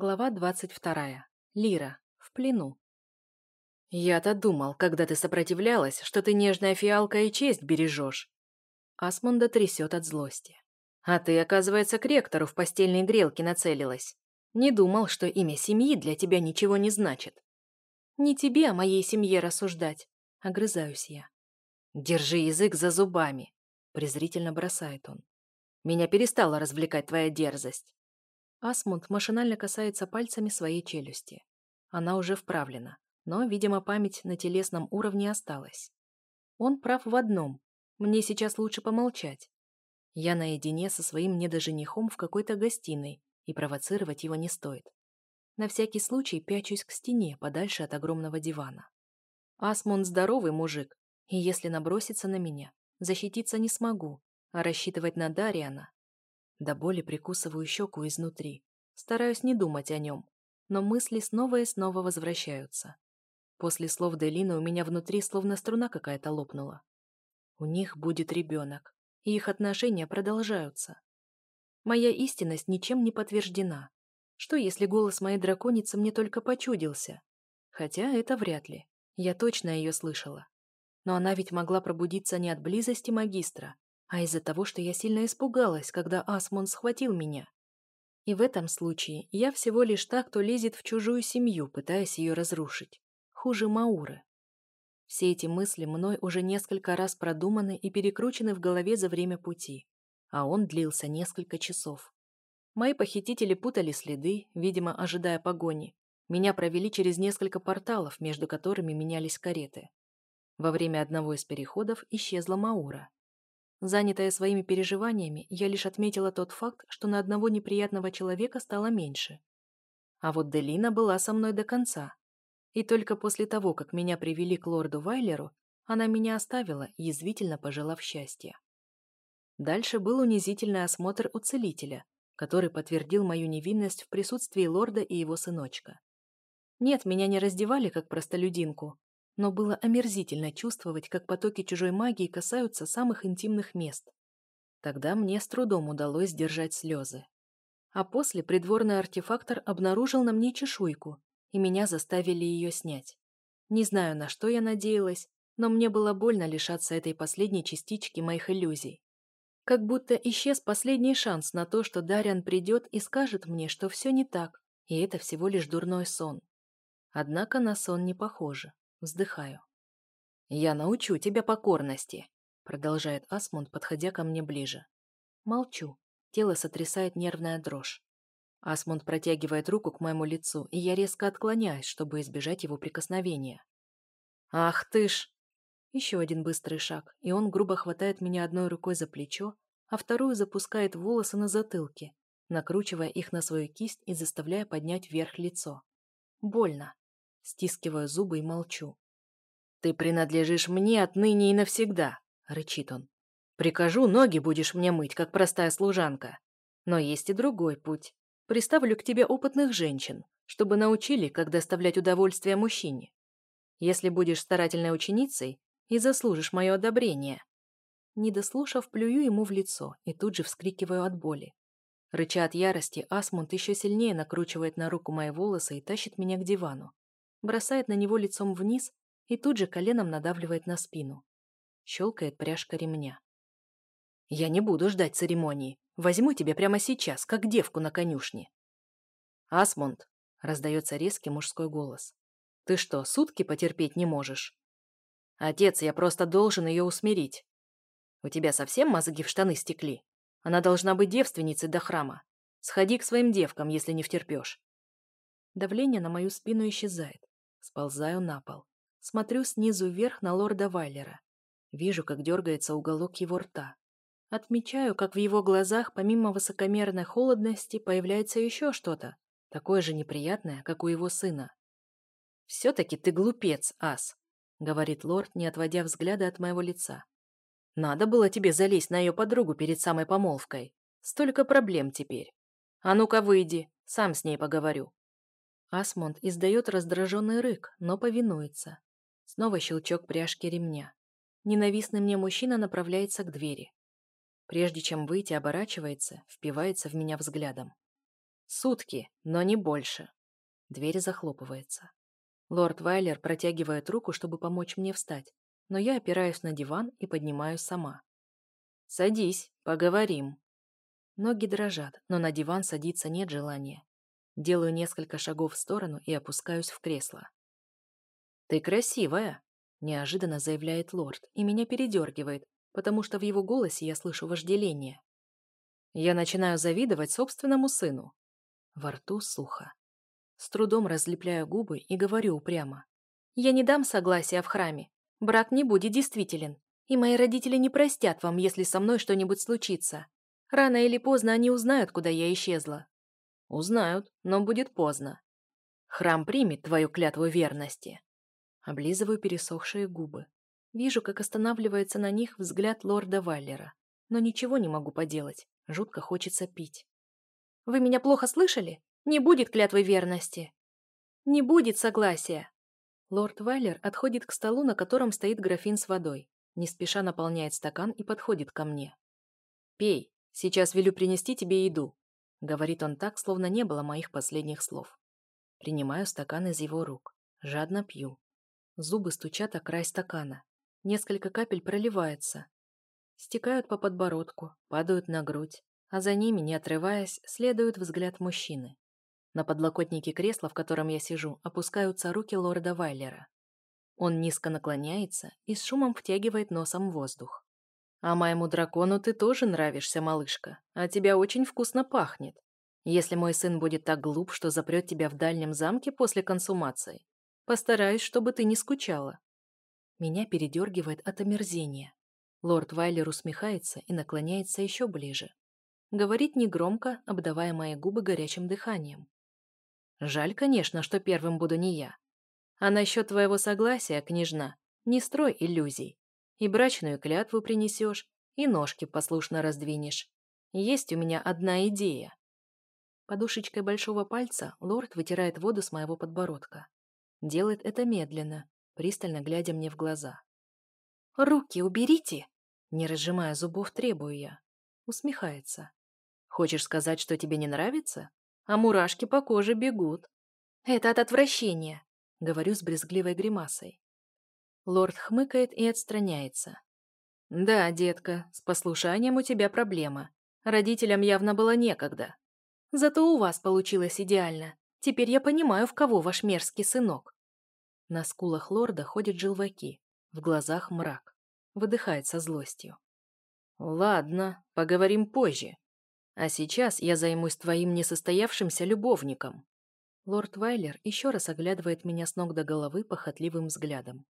Глава двадцать вторая. Лира. В плену. «Я-то думал, когда ты сопротивлялась, что ты нежная фиалка и честь бережешь». Асмунда трясет от злости. «А ты, оказывается, к ректору в постельной грелке нацелилась. Не думал, что имя семьи для тебя ничего не значит». «Не тебе, а моей семье рассуждать», — огрызаюсь я. «Держи язык за зубами», — презрительно бросает он. «Меня перестала развлекать твоя дерзость. Асмунд машинально касается пальцами своей челюсти. Она уже вправлена, но, видимо, память на телесном уровне осталась. Он прав в одном. Мне сейчас лучше помолчать. Я наедине со своим недоженихом в какой-то гостиной, и провоцировать его не стоит. На всякий случай пячусь к стене, подальше от огромного дивана. Асмунд здоровый мужик, и если набросится на меня, защититься не смогу, а рассчитывать на Дариана до боли прикусываю щеку изнутри. Стараюсь не думать о нем, но мысли снова и снова возвращаются. После слов Делины у меня внутри словно струна какая-то лопнула. У них будет ребенок, и их отношения продолжаются. Моя истинность ничем не подтверждена. Что, если голос моей драконицы мне только почудился? Хотя это вряд ли. Я точно ее слышала. Но она ведь могла пробудиться не от близости магистра, а из-за того, что я сильно испугалась, когда Асмон схватил меня. И в этом случае я всего лишь та, кто лезет в чужую семью, пытаясь ее разрушить. Хуже Мауры. Все эти мысли мной уже несколько раз продуманы и перекручены в голове за время пути, а он длился несколько часов. Мои похитители путали следы, видимо, ожидая погони. Меня провели через несколько порталов, между которыми менялись кареты. Во время одного из переходов исчезла Маура. Занятая своими переживаниями, я лишь отметила тот факт, что на одного неприятного человека стало меньше. А вот Делина была со мной до конца. И только после того, как меня привели к лорду Вайлеру, она меня оставила, язвительно пожелав счастья. Дальше был унизительный осмотр у целителя, который подтвердил мою невинность в присутствии лорда и его сыночка. Нет, меня не раздевали как простолюдинку, но было омерзительно чувствовать, как потоки чужой магии касаются самых интимных мест. Тогда мне с трудом удалось сдержать слезы. А после придворный артефактор обнаружил на мне чешуйку, и меня заставили ее снять. Не знаю, на что я надеялась, но мне было больно лишаться этой последней частички моих иллюзий. Как будто исчез последний шанс на то, что Дариан придет и скажет мне, что все не так, и это всего лишь дурной сон. Однако на сон не похоже. Вздыхаю. «Я научу тебя покорности», — продолжает Асмунд, подходя ко мне ближе. Молчу. Тело сотрясает нервная дрожь. Асмунд протягивает руку к моему лицу, и я резко отклоняюсь, чтобы избежать его прикосновения. «Ах ты ж!» Еще один быстрый шаг, и он грубо хватает меня одной рукой за плечо, а вторую запускает волосы на затылке, накручивая их на свою кисть и заставляя поднять вверх лицо. Больно. Стискиваю зубы и молчу. «Ты принадлежишь мне отныне и навсегда», — рычит он. «Прикажу, ноги будешь мне мыть, как простая служанка. Но есть и другой путь. Приставлю к тебе опытных женщин, чтобы научили, как доставлять удовольствие мужчине. Если будешь старательной ученицей и заслужишь мое одобрение». Не дослушав, плюю ему в лицо и тут же вскрикиваю от боли. Рыча от ярости, Асмунд еще сильнее накручивает на руку мои волосы и тащит меня к дивану бросает на него лицом вниз и тут же коленом надавливает на спину. Щелкает пряжка ремня. «Я не буду ждать церемонии. Возьму тебя прямо сейчас, как девку на конюшне». «Асмунд», — раздается резкий мужской голос. «Ты что, сутки потерпеть не можешь?» «Отец, я просто должен ее усмирить. У тебя совсем мозги в штаны стекли? Она должна быть девственницей до храма. Сходи к своим девкам, если не втерпешь». Давление на мою спину исчезает. Сползаю на пол. Смотрю снизу вверх на лорда Вайлера. Вижу, как дергается уголок его рта. Отмечаю, как в его глазах, помимо высокомерной холодности, появляется еще что-то, такое же неприятное, как у его сына. «Все-таки ты глупец, ас», — говорит лорд, не отводя взгляда от моего лица. «Надо было тебе залезть на ее подругу перед самой помолвкой. Столько проблем теперь. А ну-ка выйди, сам с ней поговорю». Асмунд издает раздраженный рык, но повинуется. Снова щелчок пряжки ремня. Ненавистный мне мужчина направляется к двери. Прежде чем выйти, оборачивается, впивается в меня взглядом. Сутки, но не больше. Дверь захлопывается. Лорд Вайлер протягивает руку, чтобы помочь мне встать, но я опираюсь на диван и поднимаюсь сама. «Садись, поговорим». Ноги дрожат, но на диван садиться нет желания. Делаю несколько шагов в сторону и опускаюсь в кресло. «Ты красивая», — неожиданно заявляет лорд, и меня передергивает, потому что в его голосе я слышу вожделение. Я начинаю завидовать собственному сыну. Во рту сухо. С трудом разлепляю губы и говорю упрямо. «Я не дам согласия в храме. Брак не будет действителен. И мои родители не простят вам, если со мной что-нибудь случится. Рано или поздно они узнают, куда я исчезла». «Узнают, но будет поздно. Храм примет твою клятву верности». Облизываю пересохшие губы. Вижу, как останавливается на них взгляд лорда Валлера. Но ничего не могу поделать. Жутко хочется пить. «Вы меня плохо слышали? Не будет клятвы верности. Не будет согласия. Лорд Вайлер отходит к столу, на котором стоит графин с водой. Не спеша наполняет стакан и подходит ко мне. «Пей, сейчас велю принести тебе еду», — говорит он так, словно не было моих последних слов. Принимаю стакан из его рук. Жадно пью. Зубы стучат о край стакана. Несколько капель проливается. Стекают по подбородку, падают на грудь, а за ними, не отрываясь, следует взгляд мужчины. На подлокотнике кресла, в котором я сижу, опускаются руки лорда Вайлера. Он низко наклоняется и с шумом втягивает носом воздух. «А моему дракону ты тоже нравишься, малышка, а тебя очень вкусно пахнет. Если мой сын будет так глуп, что запрет тебя в дальнем замке после консумации, постараюсь, чтобы ты не скучала». Меня передергивает от омерзения. Лорд Вайлер усмехается и наклоняется еще ближе. Говорит негромко, обдавая мои губы горячим дыханием. Жаль, конечно, что первым буду не я. А насчет твоего согласия, княжна, не строй иллюзий. И брачную клятву принесешь, и ножки послушно раздвинешь. Есть у меня одна идея. Подушечкой большого пальца лорд вытирает воду с моего подбородка. Делает это медленно, пристально глядя мне в глаза. «Руки уберите!» Не разжимая зубов, требую я. Усмехается. «Хочешь сказать, что тебе не нравится?» а мурашки по коже бегут. Это от отвращения, говорю с брезгливой гримасой. Лорд хмыкает и отстраняется. Да, детка, с послушанием у тебя проблема. Родителям явно было некогда. Зато у вас получилось идеально. Теперь я понимаю, в кого ваш мерзкий сынок. На скулах лорда ходят желваки, в глазах мрак. Выдыхает со злостью. Ладно, поговорим позже. А сейчас я займусь твоим несостоявшимся любовником. Лорд Вайлер еще раз оглядывает меня с ног до головы похотливым взглядом.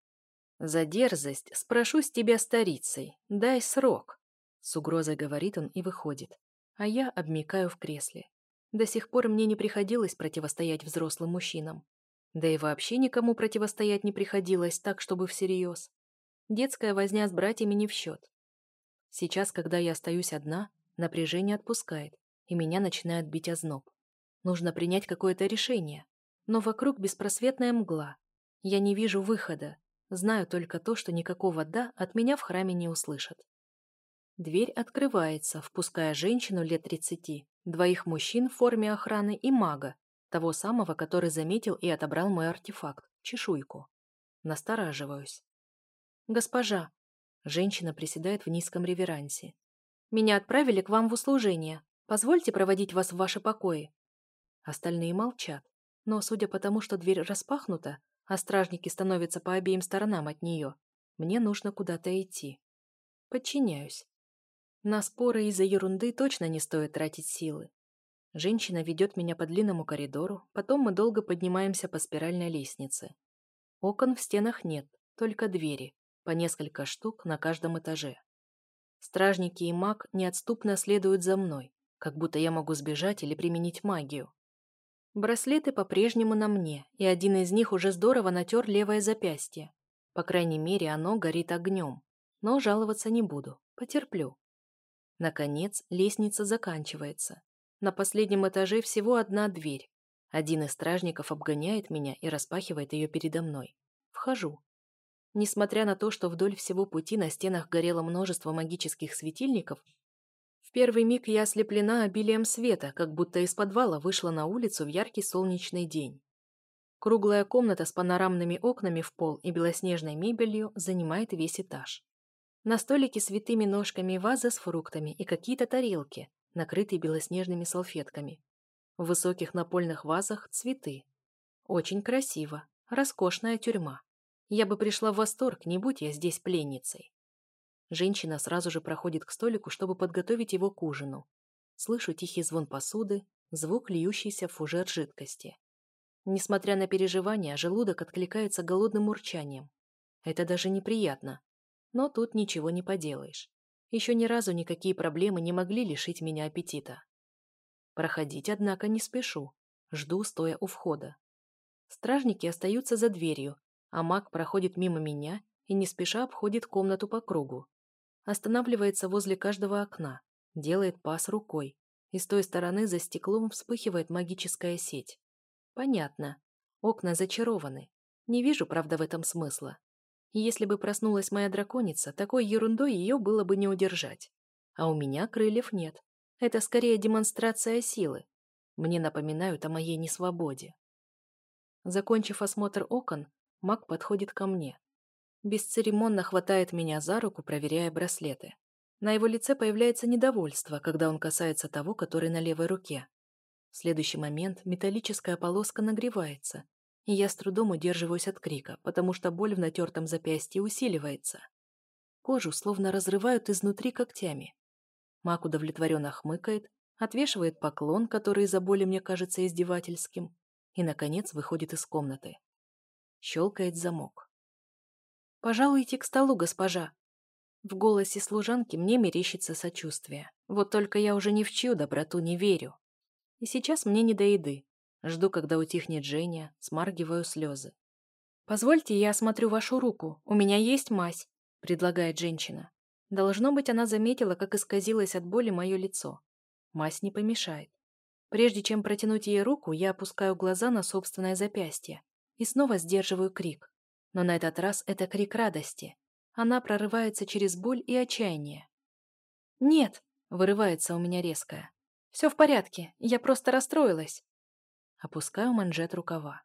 За дерзость спрошу с тебя старицей. Дай срок. С угрозой говорит он и выходит. А я обмикаю в кресле. До сих пор мне не приходилось противостоять взрослым мужчинам. Да и вообще никому противостоять не приходилось так, чтобы всерьез. Детская возня с братьями не в счет. Сейчас, когда я остаюсь одна, Напряжение отпускает, и меня начинает бить озноб. Нужно принять какое-то решение. Но вокруг беспросветная мгла. Я не вижу выхода. Знаю только то, что никакого «да» от меня в храме не услышат. Дверь открывается, впуская женщину лет тридцати, двоих мужчин в форме охраны и мага, того самого, который заметил и отобрал мой артефакт, чешуйку. Настораживаюсь. «Госпожа!» Женщина приседает в низком реверансе. Меня отправили к вам в услужение. Позвольте проводить вас в ваши покои». Остальные молчат, но, судя по тому, что дверь распахнута, а стражники становятся по обеим сторонам от нее, мне нужно куда-то идти. Подчиняюсь. На споры из-за ерунды точно не стоит тратить силы. Женщина ведет меня по длинному коридору, потом мы долго поднимаемся по спиральной лестнице. Окон в стенах нет, только двери, по несколько штук на каждом этаже. Стражники и маг неотступно следуют за мной, как будто я могу сбежать или применить магию. Браслеты по-прежнему на мне, и один из них уже здорово натер левое запястье. По крайней мере, оно горит огнем. Но жаловаться не буду, потерплю. Наконец, лестница заканчивается. На последнем этаже всего одна дверь. Один из стражников обгоняет меня и распахивает ее передо мной. Вхожу. Несмотря на то, что вдоль всего пути на стенах горело множество магических светильников, В первый миг я ослеплена обилием света, как будто из подвала вышла на улицу в яркий солнечный день. Круглая комната с панорамными окнами в пол и белоснежной мебелью занимает весь этаж. На столике с витыми ножками ваза с фруктами и какие-то тарелки, накрытые белоснежными салфетками. В высоких напольных вазах цветы. Очень красиво. Роскошная тюрьма. Я бы пришла в восторг, не будь я здесь пленницей. Женщина сразу же проходит к столику, чтобы подготовить его к ужину. Слышу тихий звон посуды, звук льющейся в фужер жидкости. Несмотря на переживания, желудок откликается голодным урчанием. Это даже неприятно. Но тут ничего не поделаешь. Еще ни разу никакие проблемы не могли лишить меня аппетита. Проходить, однако, не спешу. Жду, стоя у входа. Стражники остаются за дверью, а маг проходит мимо меня и не спеша обходит комнату по кругу останавливается возле каждого окна, делает пас рукой, и с той стороны за стеклом вспыхивает магическая сеть. Понятно. Окна зачарованы. Не вижу, правда, в этом смысла. Если бы проснулась моя драконица, такой ерундой ее было бы не удержать. А у меня крыльев нет. Это скорее демонстрация силы. Мне напоминают о моей несвободе. Закончив осмотр окон, маг подходит ко мне, Бесцеремонно хватает меня за руку, проверяя браслеты. На его лице появляется недовольство, когда он касается того, который на левой руке. В следующий момент металлическая полоска нагревается, и я с трудом удерживаюсь от крика, потому что боль в натертом запястье усиливается. Кожу словно разрывают изнутри когтями. Мак удовлетворенно хмыкает, отвешивает поклон, который из-за боли мне кажется издевательским, и, наконец, выходит из комнаты. Щелкает замок. «Пожалуйте к столу, госпожа». В голосе служанки мне мерещится сочувствие. Вот только я уже ни в чью доброту не верю. И сейчас мне не до еды. Жду, когда утихнет Женя, смаргиваю слезы. «Позвольте, я осмотрю вашу руку. У меня есть мазь», — предлагает женщина. Должно быть, она заметила, как исказилось от боли мое лицо. Мазь не помешает. Прежде чем протянуть ей руку, я опускаю глаза на собственное запястье и снова сдерживаю крик. Но на этот раз это крик радости. Она прорывается через боль и отчаяние. «Нет!» — вырывается у меня резкое. «Все в порядке, я просто расстроилась». Опускаю манжет рукава.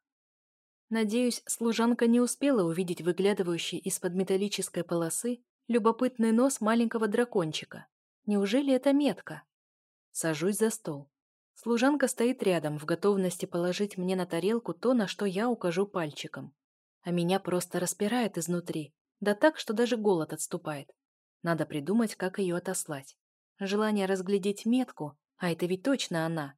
Надеюсь, служанка не успела увидеть выглядывающий из-под металлической полосы любопытный нос маленького дракончика. Неужели это метка? Сажусь за стол. Служанка стоит рядом, в готовности положить мне на тарелку то, на что я укажу пальчиком а меня просто распирает изнутри, да так, что даже голод отступает. Надо придумать, как ее отослать. Желание разглядеть метку, а это ведь точно она,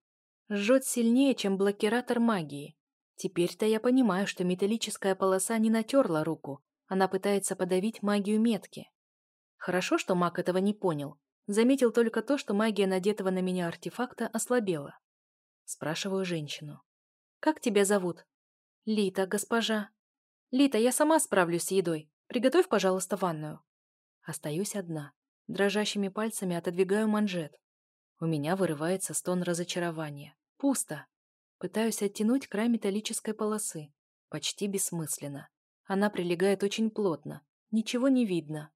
жжет сильнее, чем блокиратор магии. Теперь-то я понимаю, что металлическая полоса не натерла руку, она пытается подавить магию метки. Хорошо, что маг этого не понял. Заметил только то, что магия надетого на меня артефакта ослабела. Спрашиваю женщину. «Как тебя зовут?» «Лита, госпожа», «Лита, я сама справлюсь с едой. Приготовь, пожалуйста, ванную». Остаюсь одна. Дрожащими пальцами отодвигаю манжет. У меня вырывается стон разочарования. Пусто. Пытаюсь оттянуть край металлической полосы. Почти бессмысленно. Она прилегает очень плотно. Ничего не видно.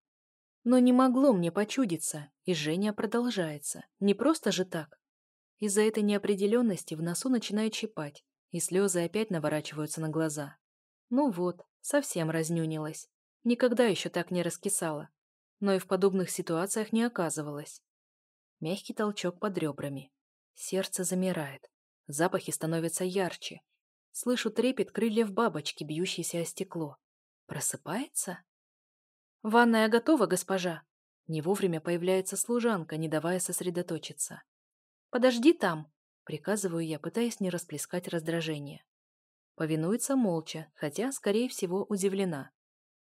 Но не могло мне почудиться, и Женя продолжается. Не просто же так. Из-за этой неопределенности в носу начинает щипать, и слезы опять наворачиваются на глаза. Ну вот, Совсем разнюнилась. Никогда еще так не раскисала. Но и в подобных ситуациях не оказывалась. Мягкий толчок под ребрами. Сердце замирает. Запахи становятся ярче. Слышу трепет крыльев бабочки, бьющейся о стекло. Просыпается? «Ванная готова, госпожа!» Не вовремя появляется служанка, не давая сосредоточиться. «Подожди там!» — приказываю я, пытаясь не расплескать раздражение. Повинуется молча, хотя, скорее всего, удивлена.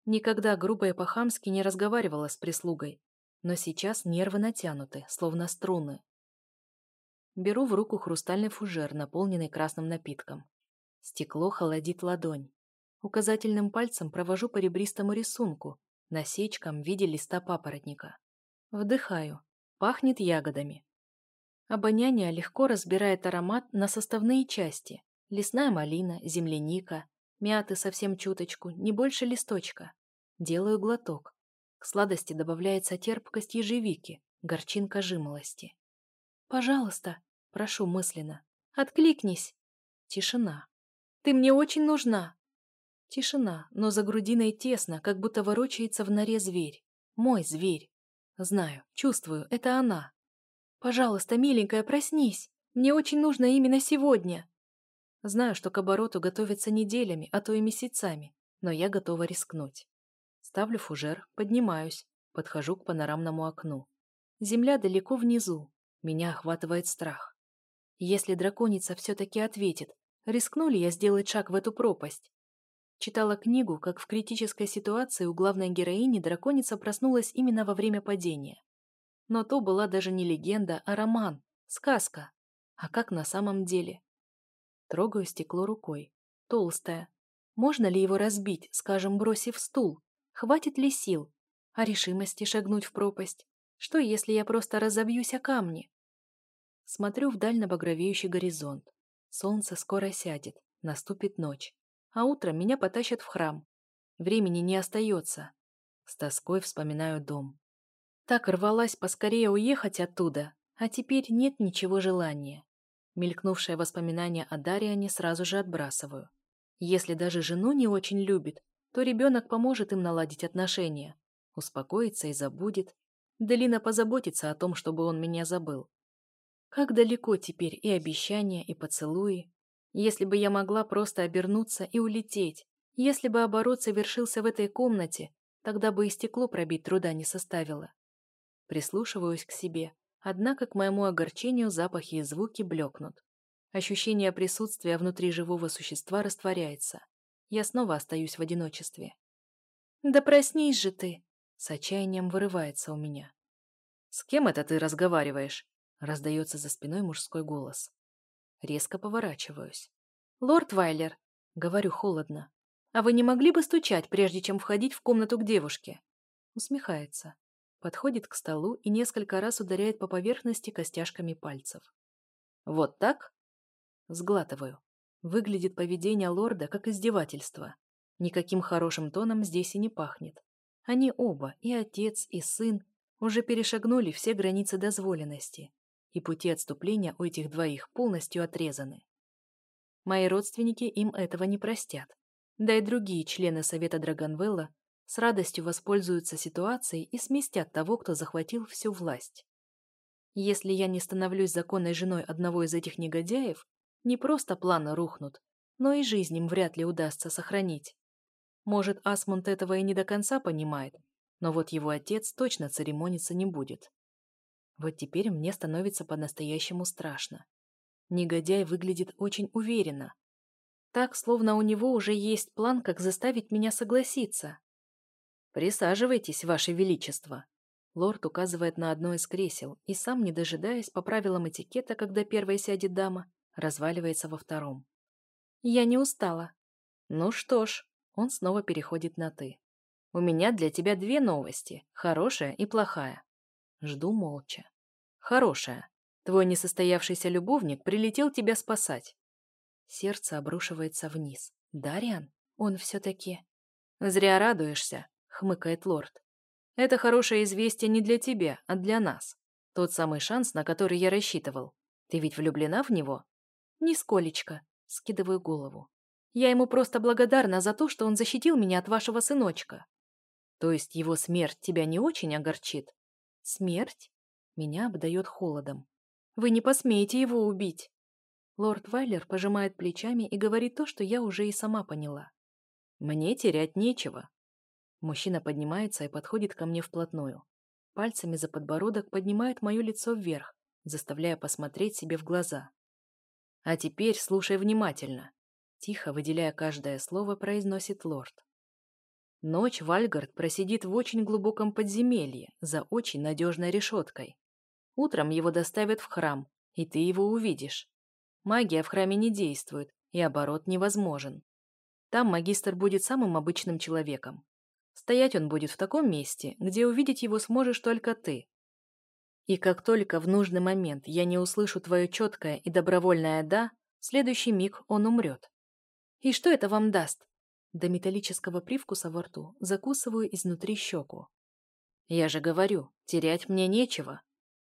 Никогда грубо и по-хамски не разговаривала с прислугой, но сейчас нервы натянуты, словно струны. Беру в руку хрустальный фужер, наполненный красным напитком. Стекло холодит ладонь. Указательным пальцем провожу по ребристому рисунку, насечкам в виде листа папоротника. Вдыхаю. Пахнет ягодами. Обоняние легко разбирает аромат на составные части, Лесная малина, земляника, мяты совсем чуточку, не больше листочка. Делаю глоток. К сладости добавляется терпкость ежевики, горчинка жимолости. «Пожалуйста», — прошу мысленно, — «откликнись». Тишина. «Ты мне очень нужна». Тишина, но за грудиной тесно, как будто ворочается в норе зверь. Мой зверь. Знаю, чувствую, это она. «Пожалуйста, миленькая, проснись. Мне очень нужно именно сегодня». Знаю, что к обороту готовятся неделями, а то и месяцами, но я готова рискнуть. Ставлю фужер, поднимаюсь, подхожу к панорамному окну. Земля далеко внизу. Меня охватывает страх. Если драконица все-таки ответит, рискну ли я сделать шаг в эту пропасть? Читала книгу, как в критической ситуации у главной героини драконица проснулась именно во время падения. Но то была даже не легенда, а роман, сказка. А как на самом деле? Трогаю стекло рукой. Толстое. Можно ли его разбить, скажем, бросив стул? Хватит ли сил? А решимости шагнуть в пропасть? Что, если я просто разобьюсь о камни? Смотрю вдаль на багровеющий горизонт. Солнце скоро сядет, наступит ночь. А утром меня потащат в храм. Времени не остается. С тоской вспоминаю дом. Так рвалась поскорее уехать оттуда, а теперь нет ничего желания. Мелькнувшее воспоминание о Дариане сразу же отбрасываю. Если даже жену не очень любит, то ребенок поможет им наладить отношения, успокоится и забудет. Делина позаботится о том, чтобы он меня забыл. Как далеко теперь и обещания, и поцелуи. Если бы я могла просто обернуться и улететь, если бы оборот совершился в этой комнате, тогда бы и стекло пробить труда не составило. Прислушиваюсь к себе, Однако к моему огорчению запахи и звуки блекнут. Ощущение присутствия внутри живого существа растворяется. Я снова остаюсь в одиночестве. «Да проснись же ты!» С отчаянием вырывается у меня. «С кем это ты разговариваешь?» Раздается за спиной мужской голос. Резко поворачиваюсь. «Лорд Вайлер!» Говорю холодно. «А вы не могли бы стучать, прежде чем входить в комнату к девушке?» Усмехается подходит к столу и несколько раз ударяет по поверхности костяшками пальцев. «Вот так?» Сглатываю. Выглядит поведение лорда как издевательство. Никаким хорошим тоном здесь и не пахнет. Они оба, и отец, и сын, уже перешагнули все границы дозволенности, и пути отступления у этих двоих полностью отрезаны. Мои родственники им этого не простят. Да и другие члены Совета Драгонвелла с радостью воспользуются ситуацией и сместят того, кто захватил всю власть. Если я не становлюсь законной женой одного из этих негодяев, не просто планы рухнут, но и жизнь им вряд ли удастся сохранить. Может, Асмунд этого и не до конца понимает, но вот его отец точно церемониться не будет. Вот теперь мне становится по-настоящему страшно. Негодяй выглядит очень уверенно. Так, словно у него уже есть план, как заставить меня согласиться. «Присаживайтесь, Ваше Величество!» Лорд указывает на одно из кресел и сам, не дожидаясь, по правилам этикета, когда первая сядет дама, разваливается во втором. «Я не устала». «Ну что ж», он снова переходит на «ты». «У меня для тебя две новости, хорошая и плохая». Жду молча. «Хорошая. Твой несостоявшийся любовник прилетел тебя спасать». Сердце обрушивается вниз. «Дариан? Он все-таки...» «Зря радуешься хмыкает лорд. Это хорошее известие не для тебя, а для нас. Тот самый шанс, на который я рассчитывал. Ты ведь влюблена в него? Нисколечко. Скидываю голову. Я ему просто благодарна за то, что он защитил меня от вашего сыночка. То есть его смерть тебя не очень огорчит? Смерть? Меня обдает холодом. Вы не посмеете его убить. Лорд Вайлер пожимает плечами и говорит то, что я уже и сама поняла. Мне терять нечего. Мужчина поднимается и подходит ко мне вплотную. Пальцами за подбородок поднимает мое лицо вверх, заставляя посмотреть себе в глаза. «А теперь слушай внимательно», — тихо, выделяя каждое слово, произносит лорд. Ночь Вальгард просидит в очень глубоком подземелье, за очень надежной решеткой. Утром его доставят в храм, и ты его увидишь. Магия в храме не действует, и оборот невозможен. Там магистр будет самым обычным человеком, Стоять он будет в таком месте, где увидеть его сможешь только ты. И как только в нужный момент я не услышу твое четкое и добровольное «да», в следующий миг он умрет. И что это вам даст? До металлического привкуса во рту закусываю изнутри щеку. Я же говорю, терять мне нечего.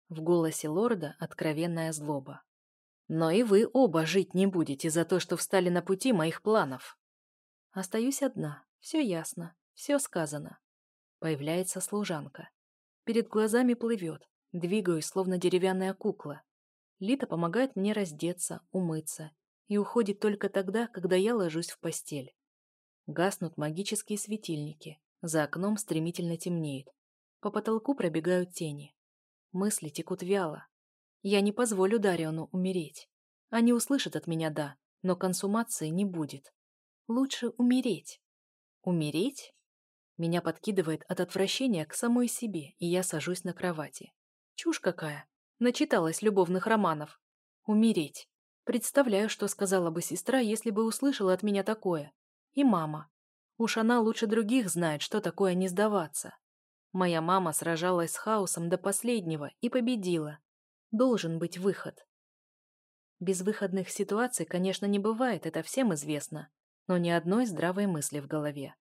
В голосе лорда откровенная злоба. «Но и вы оба жить не будете за то, что встали на пути моих планов». Остаюсь одна. Все ясно. Все сказано. Появляется служанка. Перед глазами плывет. Двигаюсь, словно деревянная кукла. Лита помогает мне раздеться, умыться и уходит только тогда, когда я ложусь в постель. Гаснут магические светильники. За окном стремительно темнеет. По потолку пробегают тени. Мысли текут вяло. Я не позволю Дариону умереть. Они услышат от меня «да», но консумации не будет. Лучше умереть. Умереть? Меня подкидывает от отвращения к самой себе, и я сажусь на кровати. Чушь какая. Начиталась любовных романов. Умереть. Представляю, что сказала бы сестра, если бы услышала от меня такое. И мама. Уж она лучше других знает, что такое не сдаваться. Моя мама сражалась с хаосом до последнего и победила. Должен быть выход. Безвыходных ситуаций, конечно, не бывает, это всем известно, но ни одной здравой мысли в голове.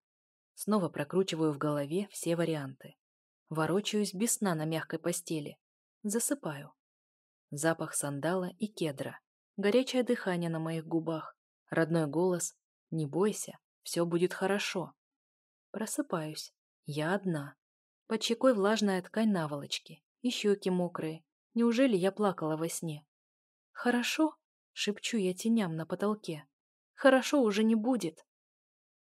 Снова прокручиваю в голове все варианты. Ворочаюсь без сна на мягкой постели. Засыпаю. Запах сандала и кедра. Горячее дыхание на моих губах. Родной голос. Не бойся, все будет хорошо. Просыпаюсь. Я одна. Под щекой влажная ткань наволочки, и щеки мокрые. Неужели я плакала во сне? «Хорошо?» — шепчу я теням на потолке. «Хорошо уже не будет».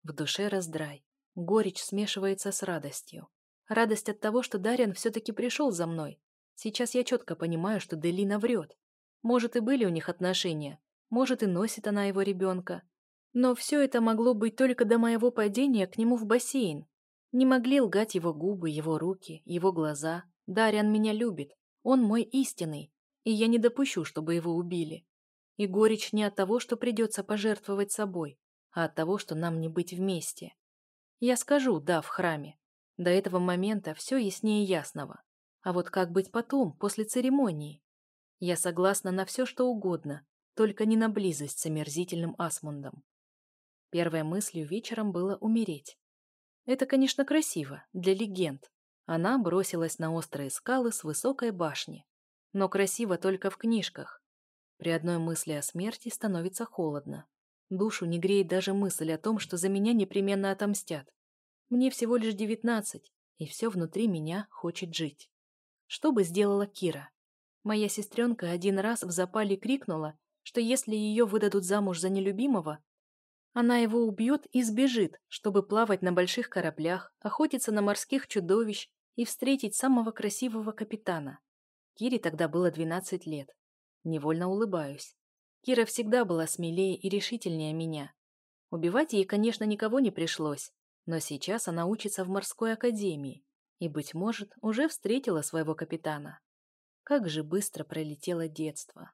В душе раздрай. Горечь смешивается с радостью. Радость от того, что Дарьян все-таки пришел за мной. Сейчас я четко понимаю, что Делина врет. Может, и были у них отношения. Может, и носит она его ребенка. Но все это могло быть только до моего падения к нему в бассейн. Не могли лгать его губы, его руки, его глаза. Дарьян меня любит. Он мой истинный. И я не допущу, чтобы его убили. И горечь не от того, что придется пожертвовать собой, а от того, что нам не быть вместе. Я скажу «да» в храме. До этого момента все яснее ясного. А вот как быть потом, после церемонии? Я согласна на все, что угодно, только не на близость с омерзительным Асмундом. Первой мыслью вечером было умереть. Это, конечно, красиво, для легенд. Она бросилась на острые скалы с высокой башни. Но красиво только в книжках. При одной мысли о смерти становится холодно. Душу не греет даже мысль о том, что за меня непременно отомстят. Мне всего лишь девятнадцать, и все внутри меня хочет жить. Что бы сделала Кира? Моя сестренка один раз в запале крикнула, что если ее выдадут замуж за нелюбимого, она его убьет и сбежит, чтобы плавать на больших кораблях, охотиться на морских чудовищ и встретить самого красивого капитана. Кире тогда было 12 лет. Невольно улыбаюсь. Кира всегда была смелее и решительнее меня. Убивать ей, конечно, никого не пришлось, но сейчас она учится в морской академии и, быть может, уже встретила своего капитана. Как же быстро пролетело детство.